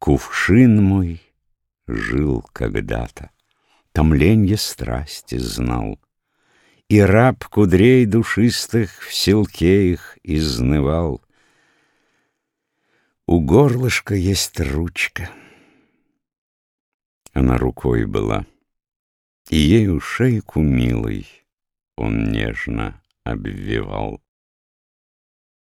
Кувшин мой жил когда-то, Томленье страсти знал, И раб кудрей душистых В селке их изнывал. У горлышка есть ручка. Она рукой была, И ею шейку милой Он нежно обвивал.